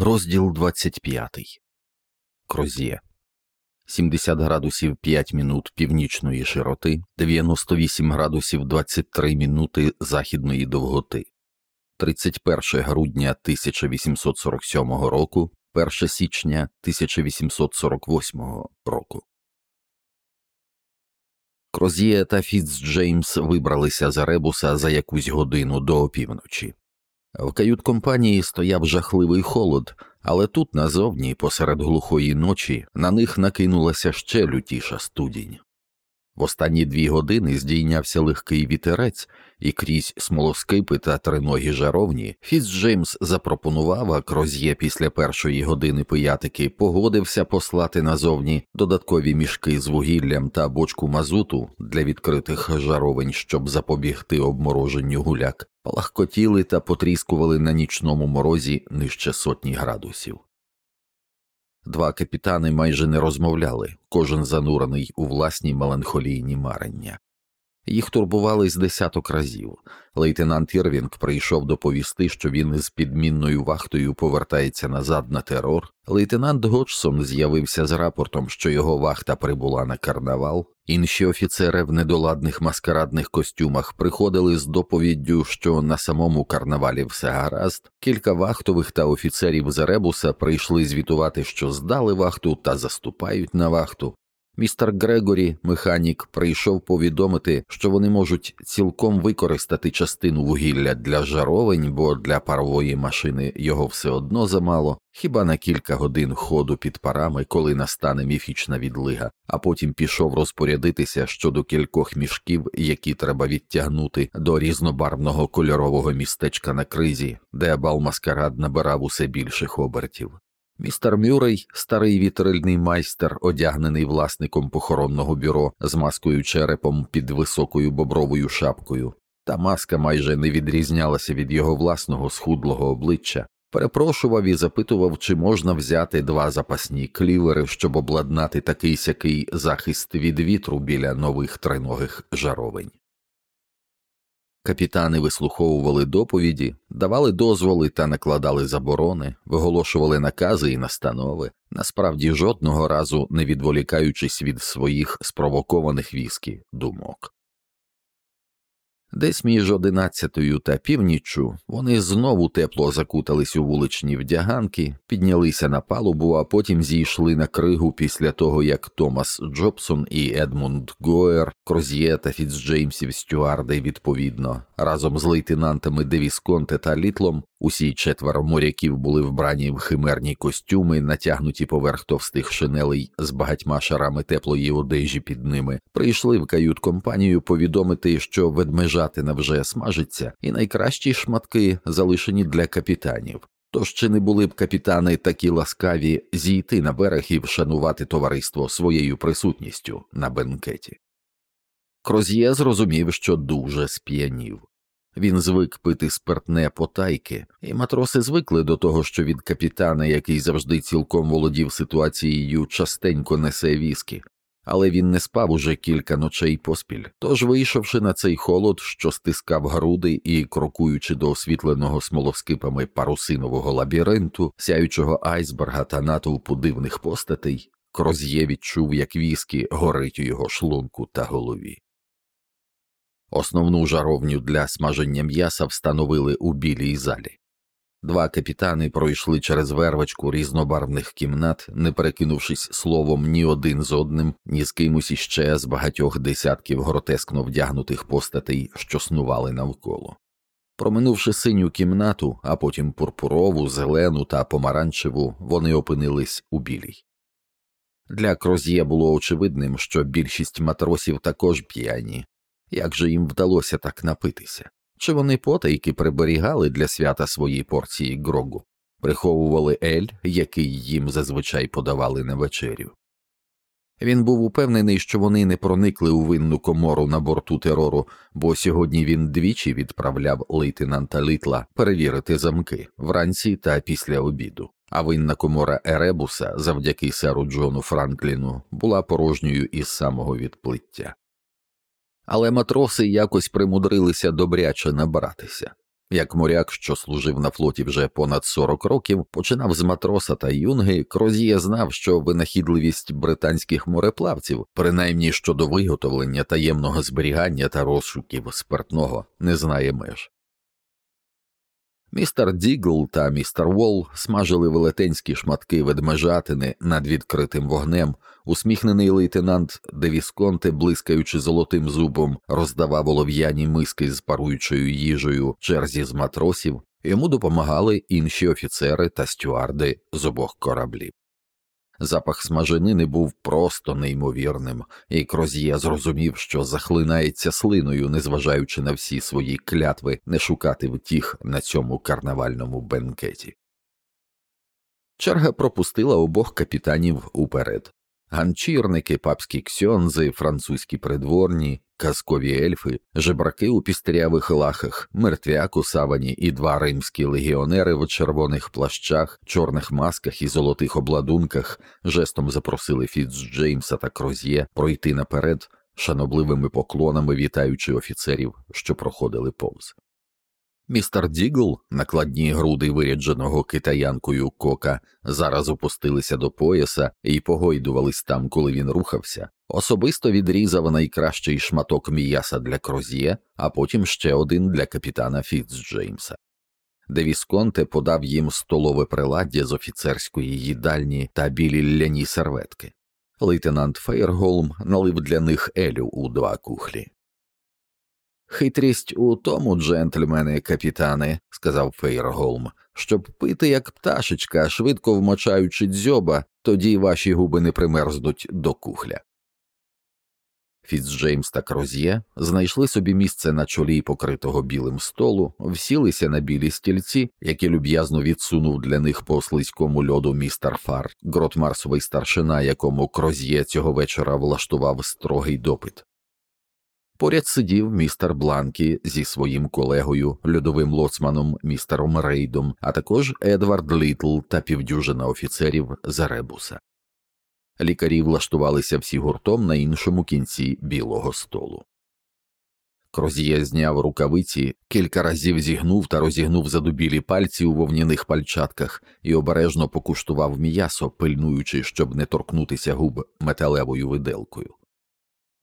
Розділ 25. Крозє 70 градусів 5 мінут північної широти, 98 градусів 23 мінути західної довготи, 31 грудня 1847 року, 1 січня 1848 року. Крозє та Фіцджеймс вибралися з Ребуса за якусь годину до опівночі. В кают-компанії стояв жахливий холод, але тут назовні, посеред глухої ночі, на них накинулася ще лютіша студінь. В останні дві години здійнявся легкий вітерець, і крізь смолоскипи та триногі жаровні Фіцджеймс запропонував, а Кроз'є після першої години пиятики погодився послати назовні додаткові мішки з вугіллям та бочку мазуту для відкритих жаровень, щоб запобігти обмороженню гуляк, палахкотіли та потріскували на нічному морозі нижче сотні градусів. Два капітани майже не розмовляли, кожен занурений у власні меланхолійні марення. Їх турбували з десяток разів. Лейтенант Ірвінг прийшов доповісти, що він із підмінною вахтою повертається назад на терор. Лейтенант Годжсон з'явився з рапортом, що його вахта прибула на карнавал. Інші офіцери в недоладних маскарадних костюмах приходили з доповіддю, що на самому карнавалі все гаразд. Кілька вахтових та офіцерів з Ребуса прийшли звітувати, що здали вахту та заступають на вахту. Містер Грегорі, механік, прийшов повідомити, що вони можуть цілком використати частину вугілля для жаровень, бо для парової машини його все одно замало, хіба на кілька годин ходу під парами, коли настане міфічна відлига, а потім пішов розпорядитися щодо кількох мішків, які треба відтягнути до різнобарвного кольорового містечка на кризі, де балмаскарад набирав усе більших обертів. Містер Мюррей, старий вітрильний майстер, одягнений власником похоронного бюро з маскою черепом під високою бобровою шапкою, та маска майже не відрізнялася від його власного схудлого обличчя, перепрошував і запитував, чи можна взяти два запасні клівери, щоб обладнати такий сякий захист від вітру біля нових триногих жаровень. Капітани вислуховували доповіді, давали дозволи та накладали заборони, виголошували накази і настанови, насправді жодного разу не відволікаючись від своїх спровокованих віскі думок. Десь між одинадцятою та північчю вони знову тепло закутались у вуличні вдяганки, піднялися на палубу, а потім зійшли на кригу після того, як Томас Джобсон і Едмунд Гоер, Кроз'є та Фіцджеймсів Стюарди, відповідно, разом з лейтенантами Девісконте та Літлом, усі четверо моряків були вбрані в химерні костюми, натягнуті поверх товстих шинелей з багатьма шарами теплої одежі під ними, прийшли в кают компанію повідомити, що ведмежатина вже смажиться, і найкращі шматки залишені для капітанів. Тож чи не були б капітани такі ласкаві зійти на берег і вшанувати товариство своєю присутністю на бенкеті? Кроз'є зрозумів, що дуже сп'янів. Він звик пити спиртне потайки, і матроси звикли до того, що від капітана, який завжди цілком володів ситуацією, частенько несе віскі, але він не спав уже кілька ночей поспіль. Тож, вийшовши на цей холод, що стискав груди і крокуючи до освітленого смолоскипами парусинового лабіринту, сяючого айсберга та натовпу дивних постатей, Кроз'є відчув, як віскі горить у його шлунку та голові. Основну жаровню для смаження м'яса встановили у білій залі. Два капітани пройшли через вервочку різнобарвних кімнат, не перекинувшись словом ні один з одним, ні з кимось іще з багатьох десятків гротескно вдягнутих постатей, що снували навколо. Проминувши синю кімнату, а потім пурпурову, зелену та помаранчеву, вони опинились у білій. Для Кроз'є було очевидним, що більшість матросів також п'яні, як же їм вдалося так напитися? Чи вони потайки приберігали для свята свої порції грогу, приховували ель, який їм зазвичай подавали на вечерю? Він був упевнений, що вони не проникли у винну комору на борту терору, бо сьогодні він двічі відправляв лейтенанта Литла перевірити замки вранці та після обіду, а винна комора Еребуса завдяки серу Джону Франкліну була порожньою із самого відплиття але матроси якось примудрилися добряче набратися. Як моряк, що служив на флоті вже понад 40 років, починав з матроса та юнги, Крозіє знав, що винахідливість британських мореплавців, принаймні щодо виготовлення таємного зберігання та розшуків спиртного, не знає меж. Містер Дігл та містер Волл смажили велетенські шматки ведмежатини над відкритим вогнем. Усміхнений лейтенант Ле Вісконте, блискаючи золотим зубом, роздавав олов'яні миски з паруючою їжею черзі з матросів. Йому допомагали інші офіцери та стюарди з обох кораблів. Запах смаженини був просто неймовірним, і Кроз'є зрозумів, що захлинається слиною, незважаючи на всі свої клятви, не шукати втіх на цьому карнавальному бенкеті. Черга пропустила обох капітанів уперед. Ганчірники, папські ксьонзи, французькі придворні, казкові ельфи, жебраки у пістрявих лахах, мертвяк у савані і два римські легіонери в червоних плащах, чорних масках і золотих обладунках жестом запросили Фіц Джеймса та Кроз'є пройти наперед, шанобливими поклонами вітаючи офіцерів, що проходили повз. Містер Дігл, накладні груди вирядженого китаянкою кока, зараз опустилися до пояса і погойдувались там, коли він рухався, особисто відрізав найкращий шматок м'яса для Кроз'є, а потім ще один для капітана Фіцджеймса. Ле Вісконте подав їм столове приладдя з офіцерської їдальні та білі лляні серветки. Лейтенант Фейрголм налив для них елю у два кухлі. Хитрість у тому, джентльмени капітани, сказав Фейерголм, щоб пити як пташечка, швидко вмочаючи дзьоба, тоді ваші губи не примерзнуть до кухля. Фіцджеймс та Кроз'є знайшли собі місце на чолі покритого білим столу, всілися на білі стільці, які люб'язно відсунув для них по слизькому льоду містер Фар, гротмарсовий старшина, якому Кроз'є цього вечора влаштував строгий допит. Поряд сидів містер Бланкі зі своїм колегою, льодовим лоцманом містером Рейдом, а також Едвард Літл та півдюжина офіцерів з Ребуса. Лікарі влаштувалися всі гуртом на іншому кінці білого столу. Крозіє зняв рукавиці, кілька разів зігнув та розігнув задубілі пальці у вовняних пальчатках і обережно покуштував м'ясо, пильнуючи, щоб не торкнутися губ металевою виделкою.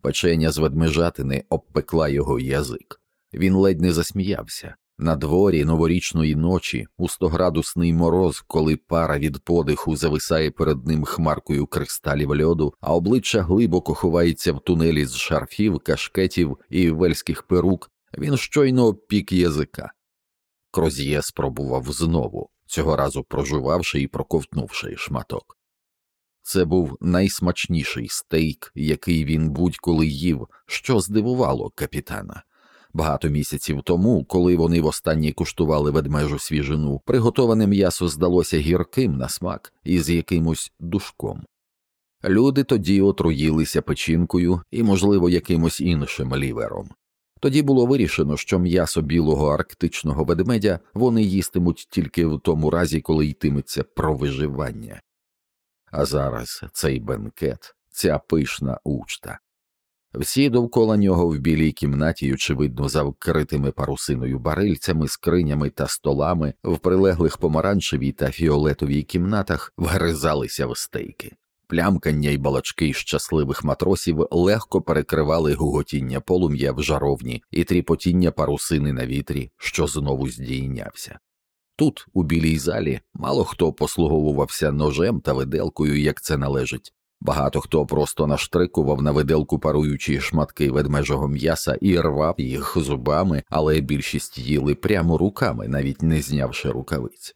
Печеня з ведмежатини обпекла його язик. Він ледь не засміявся. На дворі новорічної ночі у стоградусний мороз, коли пара від подиху зависає перед ним хмаркою кристалів льоду, а обличчя глибоко ховається в тунелі з шарфів, кашкетів і вельських перук, він щойно обпік язика. Кроз'є спробував знову, цього разу прожувавши і проковтнувши шматок. Це був найсмачніший стейк, який він будь-коли їв, що здивувало капітана. Багато місяців тому, коли вони востаннє куштували ведмежу свіжину, приготоване м'ясо здалося гірким на смак і з якимось душком. Люди тоді отруїлися печінкою і, можливо, якимось іншим лівером. Тоді було вирішено, що м'ясо білого арктичного ведмедя вони їстимуть тільки в тому разі, коли йтиметься про виживання. А зараз цей бенкет, ця пишна учта. Всі довкола нього в білій кімнаті, очевидно, за вкритими парусиною барильцями, скринями та столами, в прилеглих помаранчевій та фіолетовій кімнатах вгризалися в стейки. Плямкання й балачки щасливих матросів легко перекривали гуготіння полум'я в жаровні і тріпотіння парусини на вітрі, що знову здійнявся. Тут, у білій залі, мало хто послуговувався ножем та виделкою, як це належить. Багато хто просто наштрикував на виделку паруючі шматки ведмежого м'яса і рвав їх зубами, але більшість їли прямо руками, навіть не знявши рукавиць.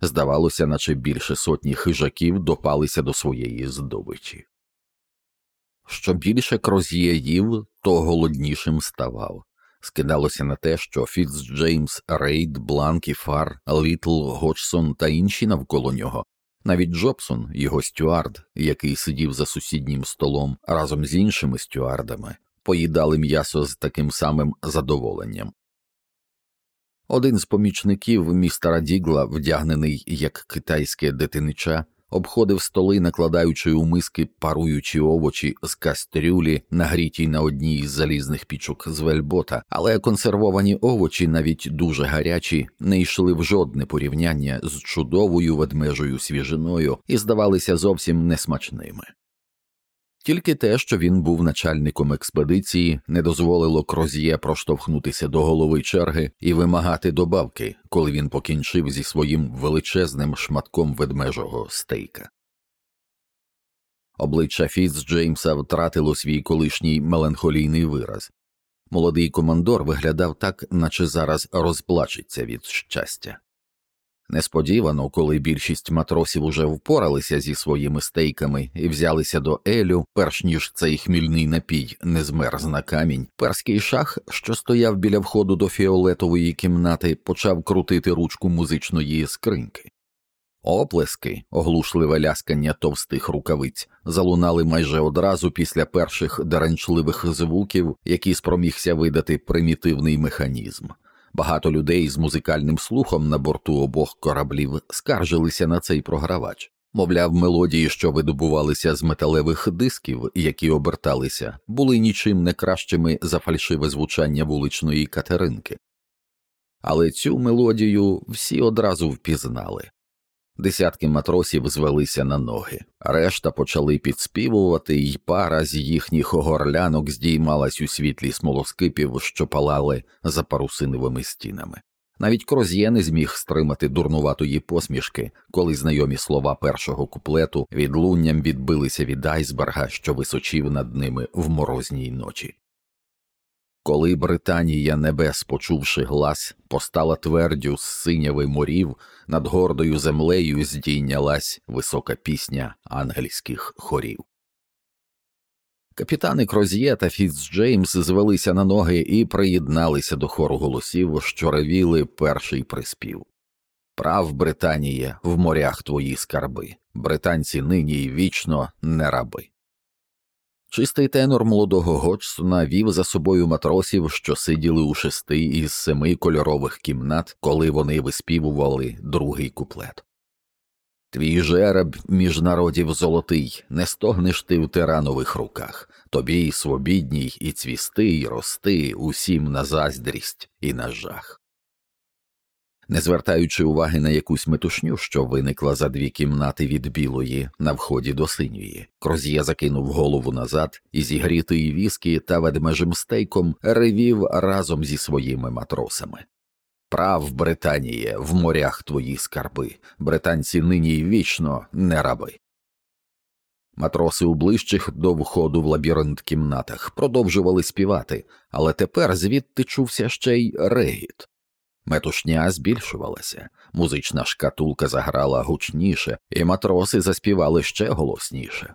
Здавалося, наче більше сотні хижаків допалися до своєї здобичі. Що більше Кроз'є їв, то голоднішим ставав скидалося на те, що Фіцджеймс, Рейд, Бланкі, Фар, Літл, Годжсон та інші навколо нього, навіть Джобсон, його стюард, який сидів за сусіднім столом разом з іншими стюардами, поїдали м'ясо з таким самим задоволенням. Один з помічників містера Дігла, вдягнений як китайське дитинича, обходив столи, накладаючи у миски паруючі овочі з кастрюлі, нагрітій на одній із залізних пічок з вельбота, але консервовані овочі, навіть дуже гарячі, не йшли в жодне порівняння з чудовою ведмежою свіжиною і здавалися зовсім несмачними. Тільки те, що він був начальником експедиції, не дозволило Кроз'є проштовхнутися до голови черги і вимагати добавки, коли він покінчив зі своїм величезним шматком ведмежого стейка. Обличчя Фіц Джеймса втратило свій колишній меланхолійний вираз. Молодий командор виглядав так, наче зараз розплачеться від щастя. Несподівано, коли більшість матросів уже впоралися зі своїми стейками і взялися до Елю, перш ніж цей хмільний напій не змерз на камінь, перський шах, що стояв біля входу до фіолетової кімнати, почав крутити ручку музичної скриньки. Оплески, оглушливе ляскання товстих рукавиць, залунали майже одразу після перших даренчливих звуків, які спромігся видати примітивний механізм. Багато людей з музикальним слухом на борту обох кораблів скаржилися на цей програвач. Мовляв, мелодії, що видобувалися з металевих дисків, які оберталися, були нічим не кращими за фальшиве звучання вуличної катеринки. Але цю мелодію всі одразу впізнали. Десятки матросів звелися на ноги, решта почали підспівувати, і пара з їхніх горлянок здіймалась у світлі смолоскипів, що палали за парусиновими стінами. Навіть Кроз'є не зміг стримати дурнуватої посмішки, коли знайомі слова першого куплету відлунням відбилися від айсберга, що височив над ними в морозній ночі. Коли Британія небес, почувши глас, постала твердю з синяви морів, над гордою землею здійнялась висока пісня ангельських хорів. Капітани Кроз'є та Фіцджеймс звелися на ноги і приєдналися до хору голосів, що ревіли перший приспів. Прав, Британіє, в морях твої скарби, британці нині й вічно не раби. Чистий тенор молодого Годжсона вів за собою матросів, що сиділи у шести із семи кольорових кімнат, коли вони виспівували другий куплет. Твій жереб між народів золотий, не стогнеш ти в тиранових руках, тобі й свобідній, і цвісти, й рости усім на заздрість і на жах. Не звертаючи уваги на якусь метушню, що виникла за дві кімнати від білої на вході до синьої, Кроз'є закинув голову назад і зігрітий віскі та ведмежим стейком ревів разом зі своїми матросами. Прав, Британіє, в морях твої скарби, британці нині й вічно не раби. Матроси у ближчих до входу в лабіринт кімнатах продовжували співати, але тепер звідти чувся ще й регіт. Метушня збільшувалася, музична шкатулка заграла гучніше, і матроси заспівали ще голосніше.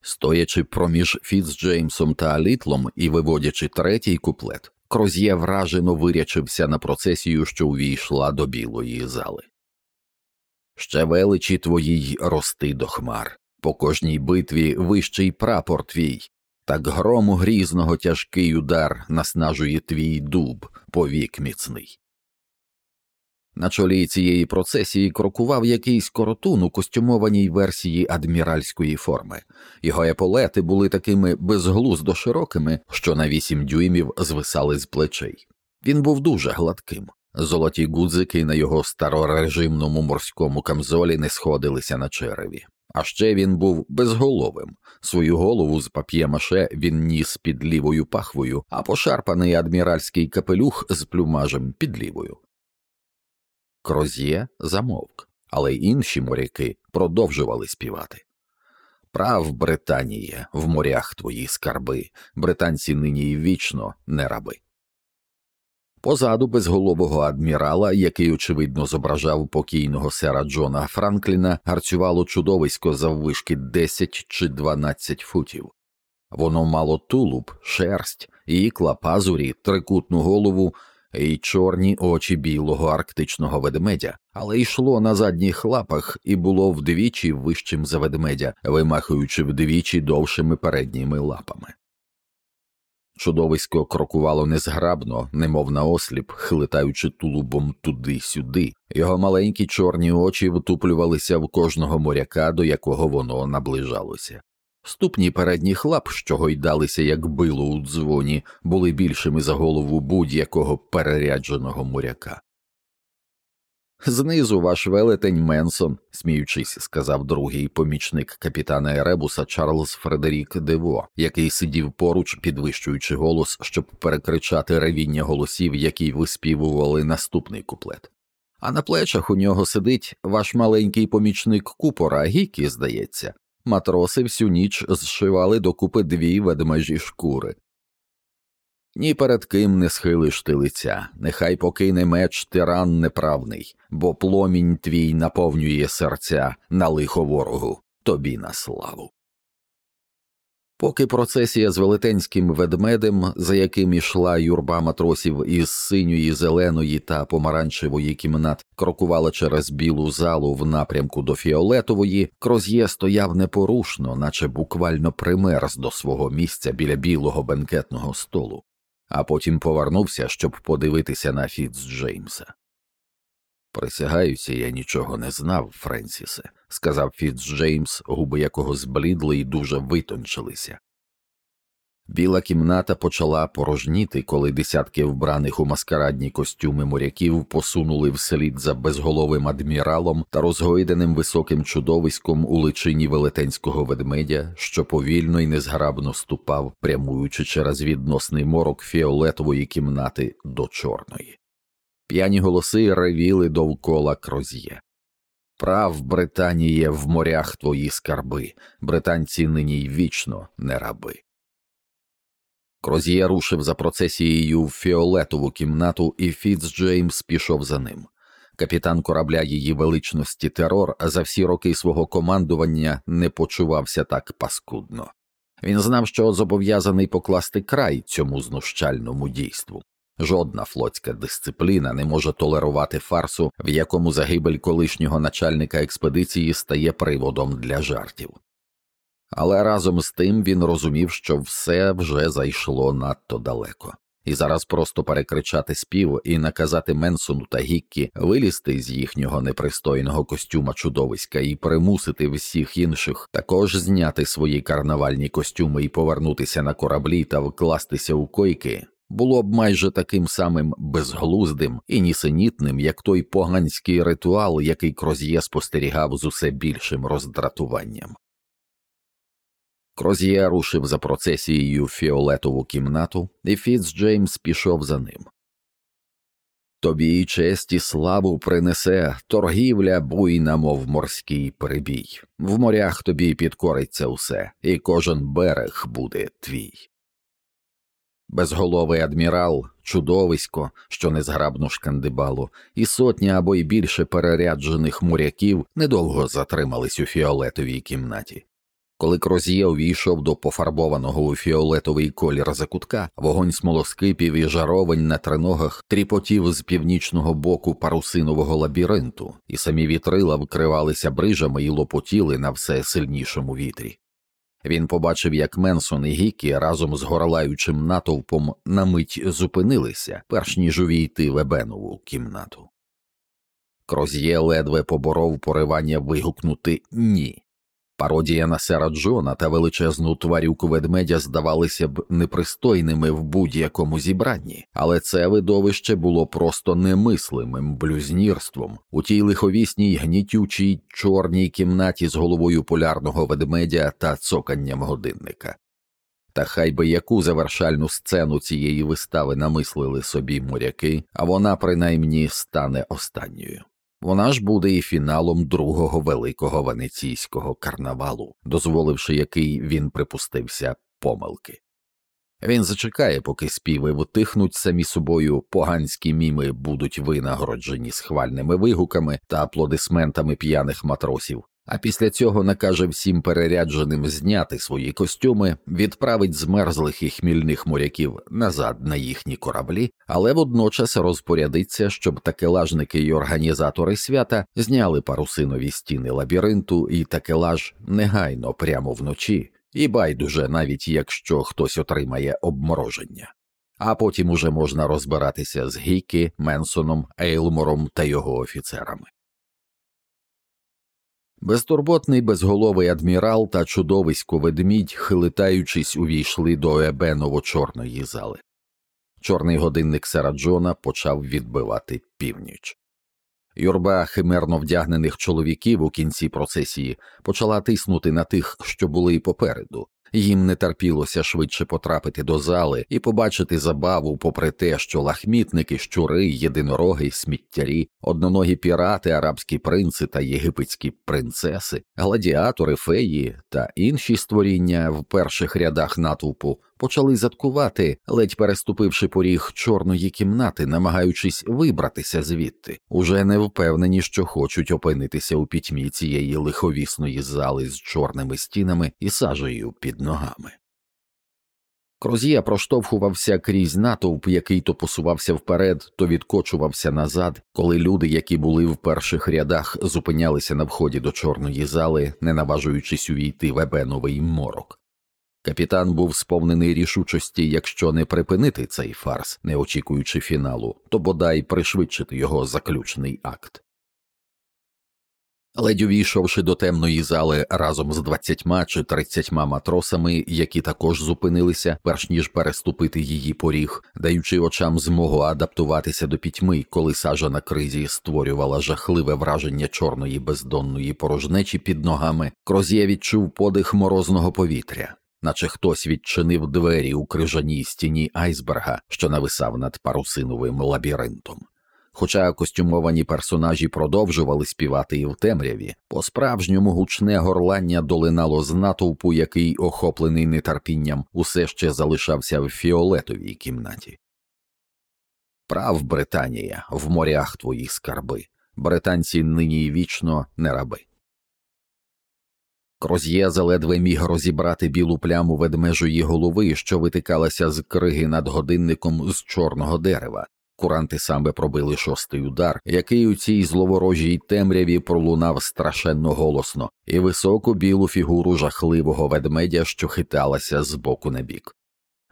Стоячи проміж Фіцджеймсом та Літлом і виводячи третій куплет, Кроз'є вражено вирячився на процесію, що увійшла до білої зали. Ще величі твоїй рости до хмар, по кожній битві вищий прапор твій, так грому грізного тяжкий удар наснажує твій дуб повік міцний. На чолі цієї процесії крокував якийсь коротун у костюмованій версії адміральської форми, його еполети були такими безглуздо широкими, що на вісім дюймів звисали з плечей. Він був дуже гладким, золоті гудзики на його старорежимному морському камзолі не сходилися на череві. А ще він був безголовим. Свою голову з пап'ємаше він ніс під лівою пахвою, а пошарпаний адміральський капелюх з плюмажем під лівою. Кроз'є замовк, але інші моряки продовжували співати. Прав, Британіє, в морях твої скарби, британці нині й вічно не раби. Позаду безголового адмірала, який, очевидно, зображав покійного сера Джона Франкліна, гарцювало чудовисько заввишки 10 чи 12 футів. Воно мало тулуб, шерсть, ікла, пазурі, трикутну голову і чорні очі білого арктичного ведмедя, але йшло на задніх лапах і було вдвічі вищим за ведмедя, вимахуючи вдвічі довшими передніми лапами. Чудовисько крокувало незграбно, немов наосліп, хлитаючи тулубом туди-сюди. Його маленькі чорні очі втуплювалися в кожного моряка, до якого воно наближалося. Ступні передніх лап, що гойдалися, як било у дзвоні, були більшими за голову будь-якого перерядженого моряка. Знизу ваш велетень Менсон, сміючись, сказав другий помічник капітана Еребуса Чарльз Фредерік Дево, який сидів поруч, підвищуючи голос, щоб перекричати ревіння голосів, які виспівували наступний куплет. А на плечах у нього сидить ваш маленький помічник купора, Гікі, здається. Матроси всю ніч зшивали докупи дві ведмежі шкури. Ні перед ким не схилиш ти лиця, нехай покине меч тиран неправний, бо пломінь твій наповнює серця на лихо ворогу, тобі на славу. Поки процесія з велетенським ведмедем, за яким ішла юрба матросів із синьої, зеленої та помаранчевої кімнат, крокувала через білу залу в напрямку до фіолетової, Кроз'є стояв непорушно, наче буквально примерз до свого місця біля білого бенкетного столу а потім повернувся, щоб подивитися на Фіц Джеймса. Присягаюся, я нічого не знав, Френсісе, сказав Фіц Джеймс, губи якого зблідли і дуже витончилися. Біла кімната почала порожніти, коли десятки вбраних у маскарадні костюми моряків посунули вслід за безголовим адміралом та розгойденим високим чудовиськом у личині велетенського ведмедя, що повільно і незграбно ступав, прямуючи через відносний морок фіолетової кімнати до чорної. П'яні голоси ревіли довкола кроз'є. Прав, Британіє, в морях твої скарби, британці нині й вічно не раби. Кроз'є рушив за процесією в фіолетову кімнату, і Фіц Джеймс пішов за ним. Капітан корабля її величності терор за всі роки свого командування не почувався так паскудно. Він знав, що зобов'язаний покласти край цьому знущальному дійству. Жодна флотська дисципліна не може толерувати фарсу, в якому загибель колишнього начальника експедиції стає приводом для жартів але разом з тим він розумів, що все вже зайшло надто далеко, і зараз просто перекричати спів і наказати Менсону та Гіккі вилізти з їхнього непристойного костюма чудовиська і примусити всіх інших також зняти свої карнавальні костюми і повернутися на кораблі та вкластися у койки. Було б майже таким самим безглуздим і нісенітним, як той поганський ритуал, який Кроз'є спостерігав з усе більшим роздратуванням. Кроз'є рушив за процесією в фіолетову кімнату, і Фіц Джеймс пішов за ним. Тобі честь і славу принесе торгівля буйна, мов морський перебій. В морях тобі підкориться усе, і кожен берег буде твій. Безголовий адмірал, чудовисько, що незграбно шкандибало, і сотня або й більше переряджених моряків недовго затримались у фіолетовій кімнаті. Коли Кроз'є увійшов до пофарбованого у фіолетовий колір закутка, вогонь смолоскипів і жаровень на триногах тріпотів з північного боку парусинового лабіринту, і самі вітрила вкривалися брижами і лопотіли на все сильнішому вітрі. Він побачив, як Менсон і Гікі разом з горлаючим натовпом на мить зупинилися, перш ніж увійти в Ебенову кімнату. Кроз'є ледве поборов поривання вигукнути ні. Пародія на сера Джона та величезну тварюку ведмедя здавалися б непристойними в будь-якому зібранні, але це видовище було просто немислимим блюзнірством у тій лиховісній гнітючій чорній кімнаті з головою полярного ведмедя та цоканням годинника. Та хай би яку завершальну сцену цієї вистави намислили собі моряки, а вона принаймні стане останньою. Вона ж буде і фіналом другого великого венеційського карнавалу, дозволивши який він припустився помилки. Він зачекає, поки співи втихнуть самі собою, поганські міми будуть винагороджені схвальними вигуками та аплодисментами п'яних матросів, а після цього накаже всім перерядженим зняти свої костюми, відправить змерзлих і хмільних моряків назад на їхні кораблі, але водночас розпорядиться, щоб такелажники й організатори свята зняли парусинові стіни лабіринту і такелаж негайно прямо вночі і байдуже, навіть якщо хтось отримає обмороження. А потім уже можна розбиратися з Гікі, Менсоном, Ейлмором та його офіцерами. Безтурботний безголовий адмірал та чудовисько ведмідь, хилитаючись, увійшли до ебеново чорної зали. Чорний годинник Сараджона почав відбивати північ. Юрба химерно вдягнених чоловіків у кінці процесії почала тиснути на тих, що були попереду, їм не терпілося швидше потрапити до зали і побачити забаву, попри те, що лахмітники, щури, єдинороги, сміттярі, одноногі пірати, арабські принци та єгипетські принцеси, гладіатори, феї та інші створіння в перших рядах натовпу почали заткувати, ледь переступивши поріг чорної кімнати, намагаючись вибратися звідти, уже не впевнені, що хочуть опинитися у пітьмі цієї лиховісної зали з чорними стінами і сажею під ногами. Крозія проштовхувався крізь натовп, який то посувався вперед, то відкочувався назад, коли люди, які були в перших рядах, зупинялися на вході до чорної зали, не наважуючись увійти в ебеновий морок. Капітан був сповнений рішучості, якщо не припинити цей фарс, не очікуючи фіналу, то бодай пришвидшити його заключний акт. Ледь увійшовши до темної зали разом з двадцятьма чи тридцятьма матросами, які також зупинилися, перш ніж переступити її поріг, даючи очам змогу адаптуватися до пітьми, коли сажа на кризі створювала жахливе враження чорної бездонної порожнечі під ногами, Крозія відчув подих морозного повітря наче хтось відчинив двері у крижаній стіні айсберга, що нависав над парусиновим лабіринтом. Хоча костюмовані персонажі продовжували співати і в темряві, по справжньому гучне горлання долинало з натовпу, який, охоплений нетерпінням, усе ще залишався в фіолетовій кімнаті. Прав Британія в морях твої скарби, британці нині вічно не раби. Кроз'є заледве міг розібрати білу пляму ведмежої голови, що витикалася з криги над годинником з чорного дерева. Куранти саме пробили шостий удар, який у цій зловорожій темряві пролунав страшенно голосно, і високу білу фігуру жахливого ведмедя, що хиталася з боку на бік.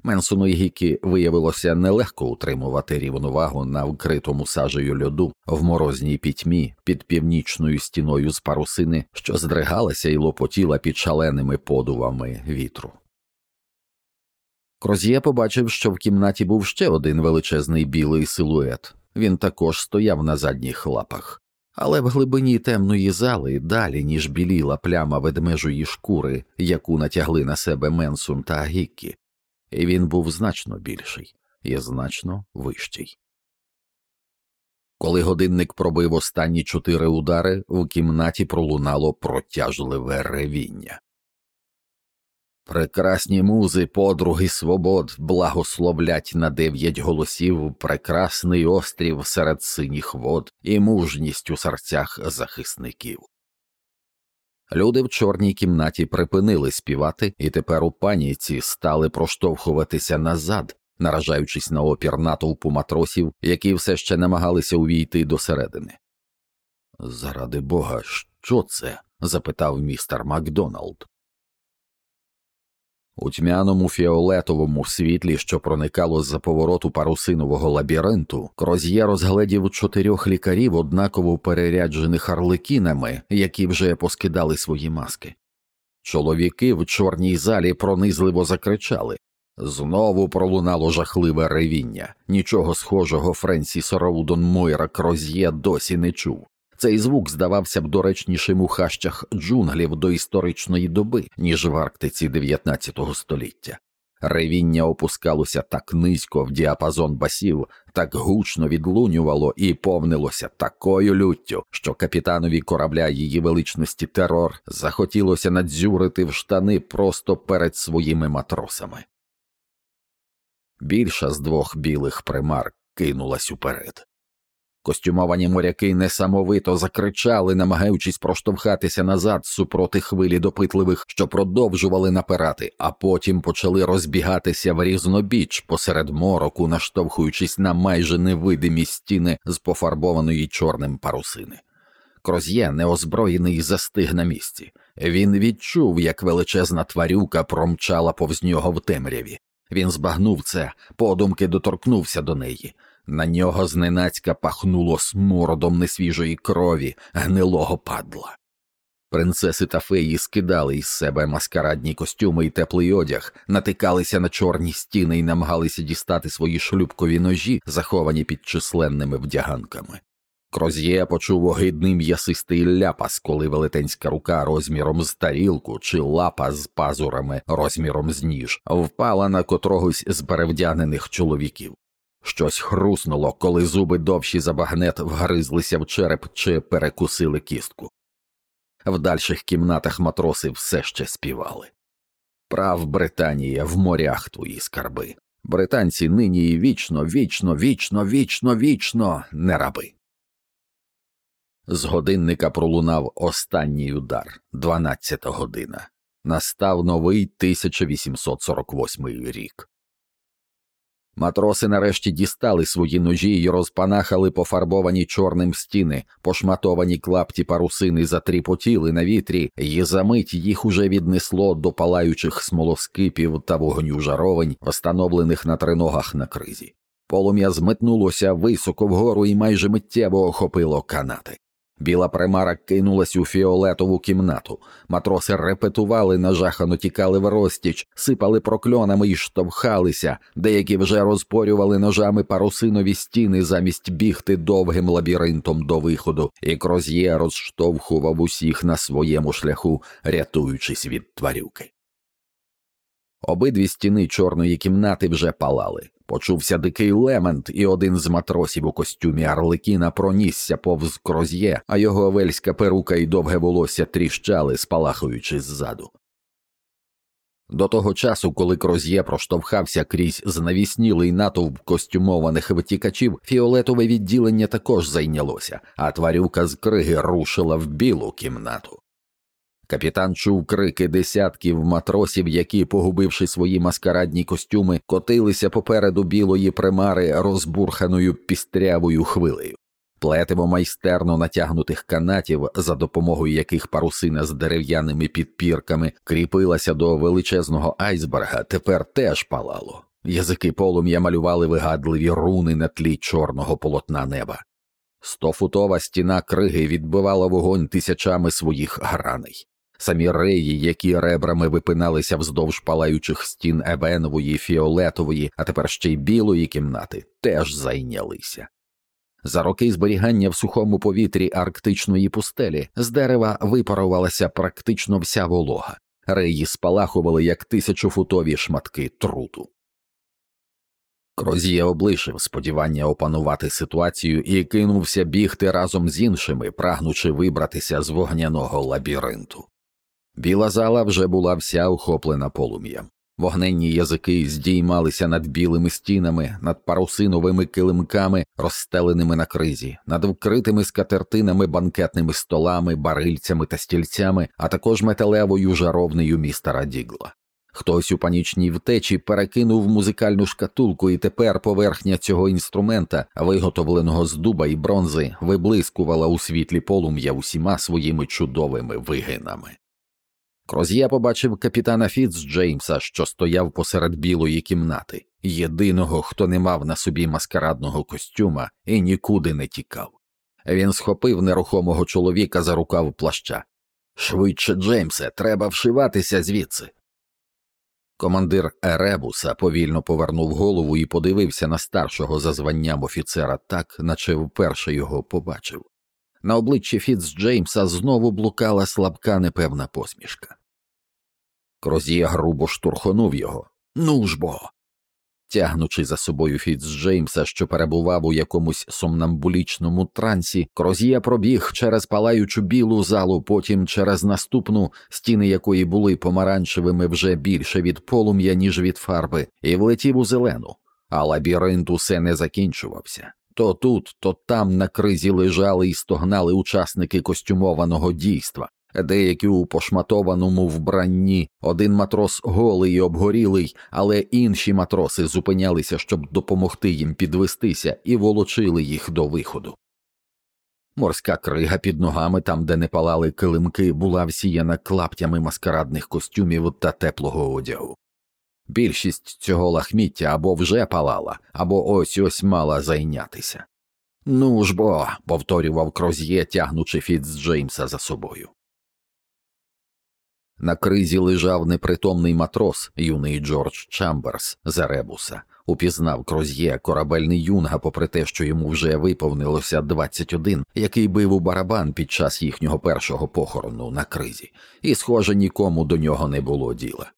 Менсону і Гікі виявилося нелегко утримувати рівновагу на вкритому сажею льоду в морозній пітьмі під північною стіною з парусини, що здригалася і лопотіла під шаленими подувами вітру. Кроз'є побачив, що в кімнаті був ще один величезний білий силует. Він також стояв на задніх лапах, але в глибині темної зали, далі ніж біліла пляма ведмежої шкури, яку натягли на себе Менсун та Гіккі, і він був значно більший і значно вищий. Коли годинник пробив останні чотири удари, в кімнаті пролунало протяжливе ревіння. Прекрасні музи, подруги свобод, благословлять на дев'ять голосів прекрасний острів серед синіх вод і мужність у серцях захисників. Люди в чорній кімнаті припинили співати і тепер у паніці стали проштовхуватися назад, наражаючись на опір натовпу матросів, які все ще намагалися увійти до середини. Заради бога, що це? запитав містер Макдоналд. У тьмяному фіолетовому світлі, що проникало з за повороту парусинового лабіринту, Кроз'є розгледів чотирьох лікарів, однаково переряджених арлекінами, які вже поскидали свої маски. Чоловіки в чорній залі пронизливо закричали. Знову пролунало жахливе ревіння. Нічого схожого Френсіс Роудон Мойра Кроз'є досі не чув. Цей звук здавався б доречнішим у хащах джунглів до історичної доби, ніж в Арктиці 19 століття. Ревіння опускалося так низько в діапазон басів, так гучно відлунювало і повнилося такою люттю, що капітанові корабля її величності терор захотілося надзюрити в штани просто перед своїми матросами. Більша з двох білих примар кинулась уперед. Костюмовані моряки несамовито закричали, намагаючись проштовхатися назад супроти хвилі допитливих, що продовжували напирати, а потім почали розбігатися в різнобіч посеред мороку, наштовхуючись на майже невидимі стіни з пофарбованої чорним парусини. Кроз'є, неозброєний, застиг на місці. Він відчув, як величезна тварюка промчала повз нього в темряві. Він збагнув це, подумки доторкнувся до неї. На нього зненацька пахнуло смородом несвіжої крові, гнилого падла. Принцеси та феї скидали із себе маскарадні костюми і теплий одяг, натикалися на чорні стіни і намагалися дістати свої шлюбкові ножі, заховані під численними вдяганками. Кроз'є почув огидний м'ясистий ляпас, коли велетенська рука розміром з тарілку чи лапа з пазурами розміром з ніж впала на котрогось з перевдягнених чоловіків. Щось хруснуло, коли зуби довші за багнет вгризлися в череп чи перекусили кістку. В дальших кімнатах матроси все ще співали. Прав Британія в морях твої скарби. Британці нині і вічно, вічно, вічно, вічно, вічно не раби. З годинника пролунав останній удар, дванадцята година. Настав новий 1848 рік. Матроси нарешті дістали свої ножі й розпанахали пофарбовані чорним стіни, пошматовані клапті парусини затріпотіли на вітрі, і за мить їх уже віднесло до палаючих смолоскипів та вогню жаровень, встановлених на триногах на кризі. Полум'я зметнулося високо вгору і майже миттєво охопило канати. Біла примара кинулась у фіолетову кімнату. Матроси репетували, нажахано тікали в розтіч, сипали прокльонами і штовхалися, деякі вже розпорювали ножами парусинові стіни замість бігти довгим лабіринтом до виходу, і Кроз'є розштовхував усіх на своєму шляху, рятуючись від тварюки. Обидві стіни чорної кімнати вже палали. Почувся дикий лемент, і один з матросів у костюмі Арлекіна пронісся повз кроз'є, а його вельська перука і довге волосся тріщали, спалахуючи ззаду. До того часу, коли кроз'є проштовхався крізь знавіснілий натовп костюмованих втікачів, фіолетове відділення також зайнялося, а тварюка з криги рушила в білу кімнату. Капітан чув крики десятків матросів, які, погубивши свої маскарадні костюми, котилися попереду білої примари розбурханою пістрявою хвилею. Плетиво майстерно натягнутих канатів, за допомогою яких парусина з дерев'яними підпірками кріпилася до величезного айсберга, тепер теж палало. Язики полум'я малювали вигадливі руни на тлі чорного полотна неба. Стофутова стіна криги відбивала вогонь тисячами своїх граней. Самі реї, які ребрами випиналися вздовж палаючих стін ебенової, фіолетової, а тепер ще й білої кімнати, теж зайнялися. За роки зберігання в сухому повітрі арктичної пустелі з дерева випарувалася практично вся волога, реї спалахували як тисячофутові шматки труту. Крозія облишив сподівання опанувати ситуацію і кинувся бігти разом з іншими, прагнучи вибратися з вогняного лабіринту. Біла зала вже була вся охоплена полум'ям. Вогненні язики здіймалися над білими стінами, над парусиновими килимками, розстеленими на кризі, над вкритими скатертинами, банкетними столами, барильцями та стільцями, а також металевою жаровнею містера Дігла. Хтось у панічній втечі перекинув музикальну шкатулку, і тепер поверхня цього інструмента, виготовленого з дуба і бронзи, виблискувала у світлі полум'я усіма своїми чудовими вигинами. Кроз'є побачив капітана Фіцджеймса, що стояв посеред білої кімнати, єдиного, хто не мав на собі маскарадного костюма і нікуди не тікав. Він схопив нерухомого чоловіка за рукав плаща. Швидше, Джеймсе, треба вшиватися звідси. Командир Еребуса повільно повернув голову і подивився на старшого за званням офіцера так, наче вперше його побачив. На обличчі Фіцджеймса знову блукала слабка непевна посмішка. Крозія грубо штурхонув його. Ну ж бо. Тягнучи за собою Фіцджеймса, що перебував у якомусь сомнамбулічному трансі, Крозія пробіг через палаючу білу залу, потім через наступну, стіни якої були помаранчевими вже більше від полум'я, ніж від фарби, і влетів у зелену, а лабіринт усе не закінчувався. То тут, то там на кризі лежали і стогнали учасники костюмованого дійства, деякі у пошматованому вбранні, один матрос голий і обгорілий, але інші матроси зупинялися, щоб допомогти їм підвестися, і волочили їх до виходу. Морська крига під ногами, там, де не палали килимки, була всіяна клаптями маскарадних костюмів та теплого одягу. Більшість цього лахміття або вже палала, або ось ось мала зайнятися. Ну ж бо, повторював Кроз'є, тягнучи Фіцджеймса за собою. На кризі лежав непритомний матрос, юний Джордж Чамберс. Упізнав Кроз'є корабельний юнга, попри те, що йому вже виповнилося 21, який бив у барабан під час їхнього першого похорону на кризі, і, схоже, нікому до нього не було діла.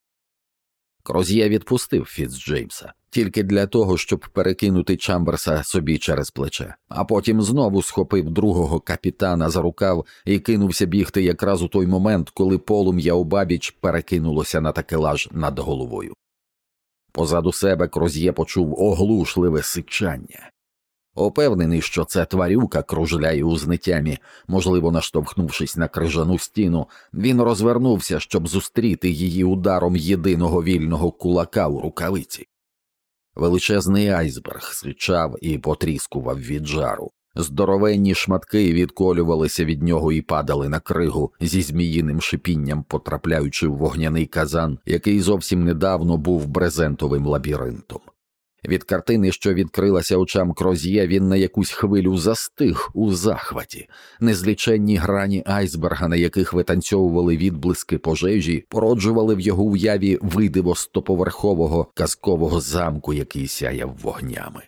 Кроз'є відпустив Фіцджеймса тільки для того, щоб перекинути Чамберса собі через плече, а потім знову схопив другого капітана за рукав і кинувся бігти якраз у той момент, коли полум'я у бабіч перекинулося на такелаж над головою. Позаду себе Кроз'є почув оглушливе сичання. Опевнений, що це тварюка кружляє у знитямі, можливо, наштовхнувшись на крижану стіну, він розвернувся, щоб зустріти її ударом єдиного вільного кулака у рукавиці. Величезний айсберг сичав і потріскував від жару. Здоровенні шматки відколювалися від нього і падали на кригу зі зміїним шипінням, потрапляючи в вогняний казан, який зовсім недавно був брезентовим лабіринтом. Від картини, що відкрилася очам Кроз'є, він на якусь хвилю застиг у захваті, незліченні грані айсберга, на яких витанцьовували відблиски пожежі, породжували в його уяві видиво стоповерхового казкового замку, який сяяв вогнями.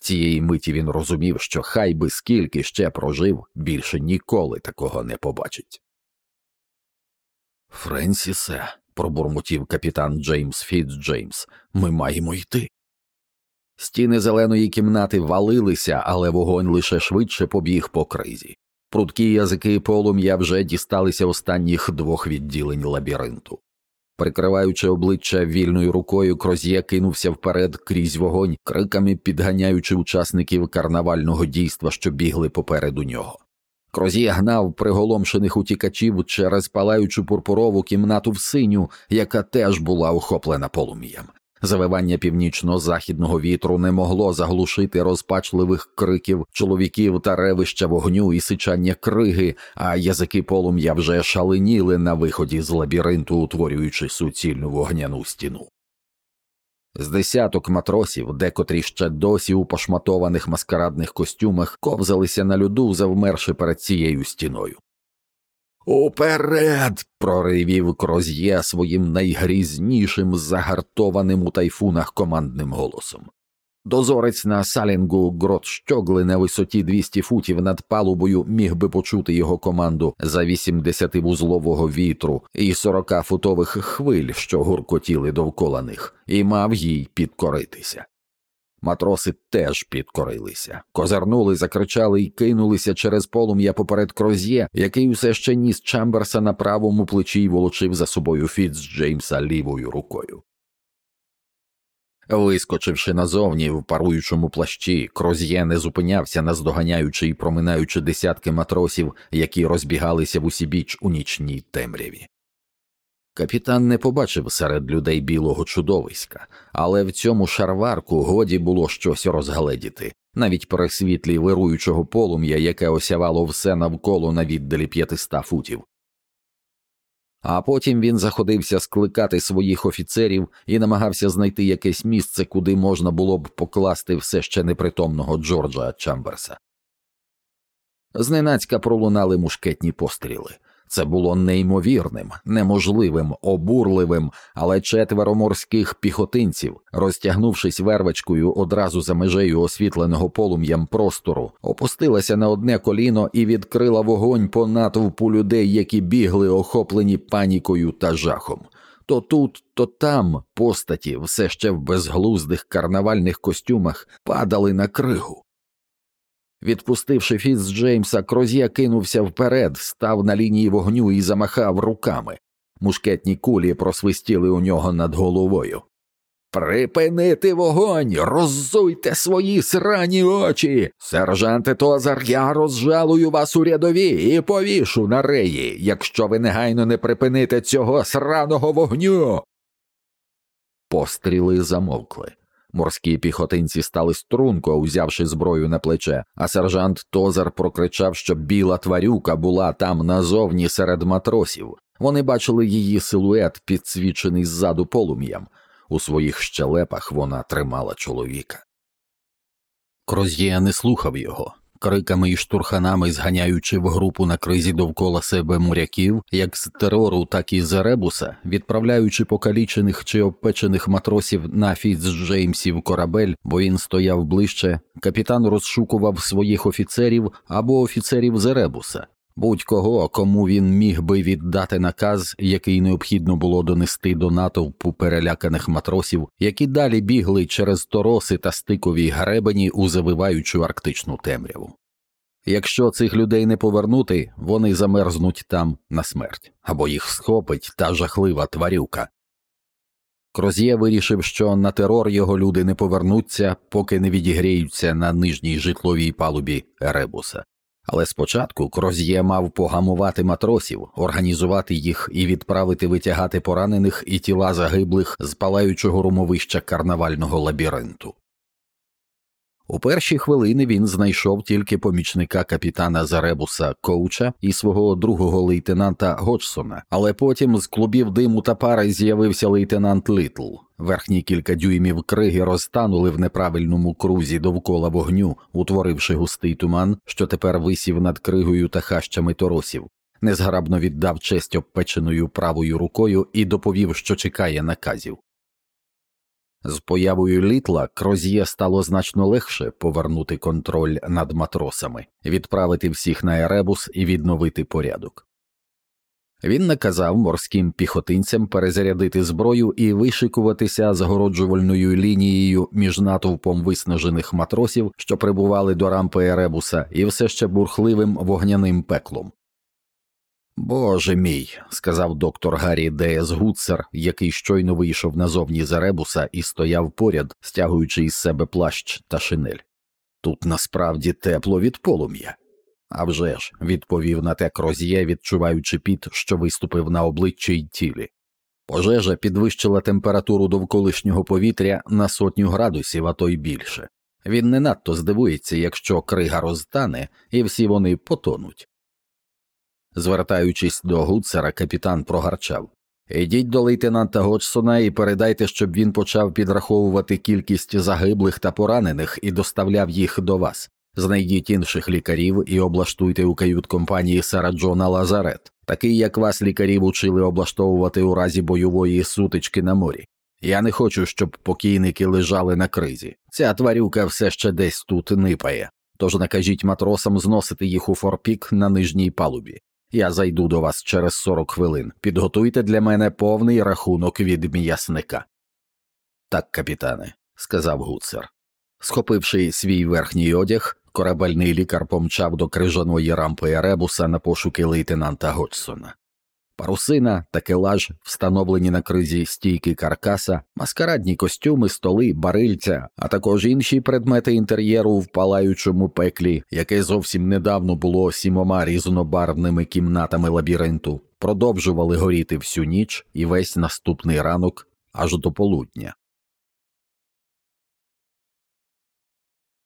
Цієї миті він розумів, що хай би скільки ще прожив, більше ніколи такого не побачить. Френсісе, пробурмотів капітан Джеймс Фіцджеймс, ми маємо йти. Стіни зеленої кімнати валилися, але вогонь лише швидше побіг по кризі. Прудкі язики полум'я вже дісталися останніх двох відділень лабіринту. Прикриваючи обличчя вільною рукою, Кроз'є кинувся вперед крізь вогонь, криками підганяючи учасників карнавального дійства, що бігли попереду нього. Кроз'є гнав приголомшених утікачів через палаючу пурпурову кімнату в синю, яка теж була охоплена полум'ям. Завивання північно-західного вітру не могло заглушити розпачливих криків чоловіків та ревища вогню і сичання криги, а язики полум'я вже шаленіли на виході з лабіринту, утворюючи суцільну вогняну стіну. З десяток матросів, декотрі ще досі у пошматованих маскарадних костюмах, ковзалися на льоду, завмерши перед цією стіною. Уперед. проривів Кроз'є своїм найгрізнішим загартованим у тайфунах командним голосом. Дозорець на салінгу грот щогли на висоті 200 футів над палубою міг би почути його команду за 80-вузлового вітру і 40-футових хвиль, що гуркотіли довкола них, і мав їй підкоритися. Матроси теж підкорилися, козарнули, закричали і кинулися через полум'я поперед кроз'є, який усе ще ніс Чамберса на правому плечі й волочив за собою Фіц Джеймса лівою рукою. Вискочивши назовні в паруючому плащі, Кроз'є не зупинявся, наздоганяючи і проминаючи десятки матросів, які розбігалися в усібіч у нічній темряві. Капітан не побачив серед людей білого чудовиська, але в цьому шарварку годі було щось розгледіти, навіть при світлі вируючого полум'я, яке осявало все навколо на віддалі п'ятиста футів. А потім він заходився скликати своїх офіцерів і намагався знайти якесь місце, куди можна було б покласти все ще непритомного Джорджа Чамберса. Зненацька пролунали мушкетні постріли. Це було неймовірним, неможливим, обурливим, але четверо морських піхотинців, розтягнувшись вервочкою одразу за межею освітленого полум'ям простору, опустилася на одне коліно і відкрила вогонь по натовпу людей, які бігли, охоплені панікою та жахом. То тут, то там постаті, все ще в безглуздих карнавальних костюмах, падали на кригу. Відпустивши Фіц Джеймса, Кроз'є кинувся вперед, став на лінії вогню і замахав руками. Мушкетні кулі просвистіли у нього над головою. Припинити вогонь, роззуйте свої срані очі. Сержанте Тозар, я розжалую вас у рядові і повішу на реї, якщо ви негайно не припините цього сраного вогню. Постріли замовкли. Морські піхотинці стали струнко, узявши зброю на плече, а сержант Тозер прокричав, що біла тварюка була там назовні серед матросів. Вони бачили її силует, підсвічений ззаду полум'ям. У своїх щелепах вона тримала чоловіка. Кроз'є не слухав його, криками і штурханами зганяючи в групу на кризі довкола себе моряків, як з терору, так і з ребуса, відправляючи покалічених чи обпечених матросів на Фіцджеймсів корабель, бо він стояв ближче, капітан розшукував своїх офіцерів або офіцерів з Еребуса. Будь-кого, кому він міг би віддати наказ, який необхідно було донести до натовпу переляканих матросів, які далі бігли через тороси та стикові гребені у завиваючу арктичну темряву. Якщо цих людей не повернути, вони замерзнуть там на смерть або їх схопить та жахлива тварюка. Кроз'є вирішив, що на терор його люди не повернуться, поки не відігріються на нижній житловій палубі Еребуса. Але спочатку Кроз'є мав погамувати матросів, організувати їх і відправити витягати поранених і тіла загиблих з палаючого румовища карнавального лабіринту. У перші хвилини він знайшов тільки помічника капітана Заребуса Коуча і свого другого лейтенанта Годжсона, але потім з клубів диму та пари з'явився лейтенант Літл. Верхні кілька дюймів криги розтанули в неправильному крузі довкола вогню, утворивши густий туман, що тепер висів над кригою та хащами торосів. Незграбно віддав честь обпеченою правою рукою і доповів, що чекає наказів. З появою літла Кроз'є стало значно легше повернути контроль над матросами, відправити всіх на Еребус і відновити порядок. Він наказав морським піхотинцям перезарядити зброю і вишикуватися загороджувальною лінією між натовпом виснажених матросів, що прибували до рампи Еребуса, і все ще бурхливим вогняним пеклом. Боже мій, сказав доктор Гаррі Деєс Гуцер, який щойно вийшов назовні з Еребуса і стояв поряд, стягуючи із себе плащ та шинель. Тут насправді тепло від полум'я. «А вже ж», – відповів на те кроз'є, відчуваючи піт, що виступив на обличчі й тілі. Пожежа підвищила температуру довколишнього повітря на сотню градусів, а то й більше. Він не надто здивується, якщо крига розтане, і всі вони потонуть. Звертаючись до Гуцера, капітан прогарчав Ідіть до лейтенанта Годжсона і передайте, щоб він почав підраховувати кількість загиблих та поранених і доставляв їх до вас. Знайдіть інших лікарів і облаштуйте у кают компанії Сара Джона Лазарет, такий як вас лікарів учили облаштовувати у разі бойової сутички на морі. Я не хочу, щоб покійники лежали на кризі. Ця тварюка все ще десь тут нипає. Тож накажіть матросам зносити їх у форпік на нижній палубі. Я зайду до вас через 40 хвилин. Підготуйте для мене повний рахунок від м'ясника. Так, капітане, сказав гуцер. Схопивши свій верхній одяг, корабельний лікар помчав до крижаної рампи Еребуса на пошуки лейтенанта Годжсона. Парусина, такелаж, встановлені на кризі стійки каркаса, маскарадні костюми, столи, барильця, а також інші предмети інтер'єру в палаючому пеклі, яке зовсім недавно було сімома різнобарвними кімнатами лабіринту, продовжували горіти всю ніч і весь наступний ранок аж до полудня.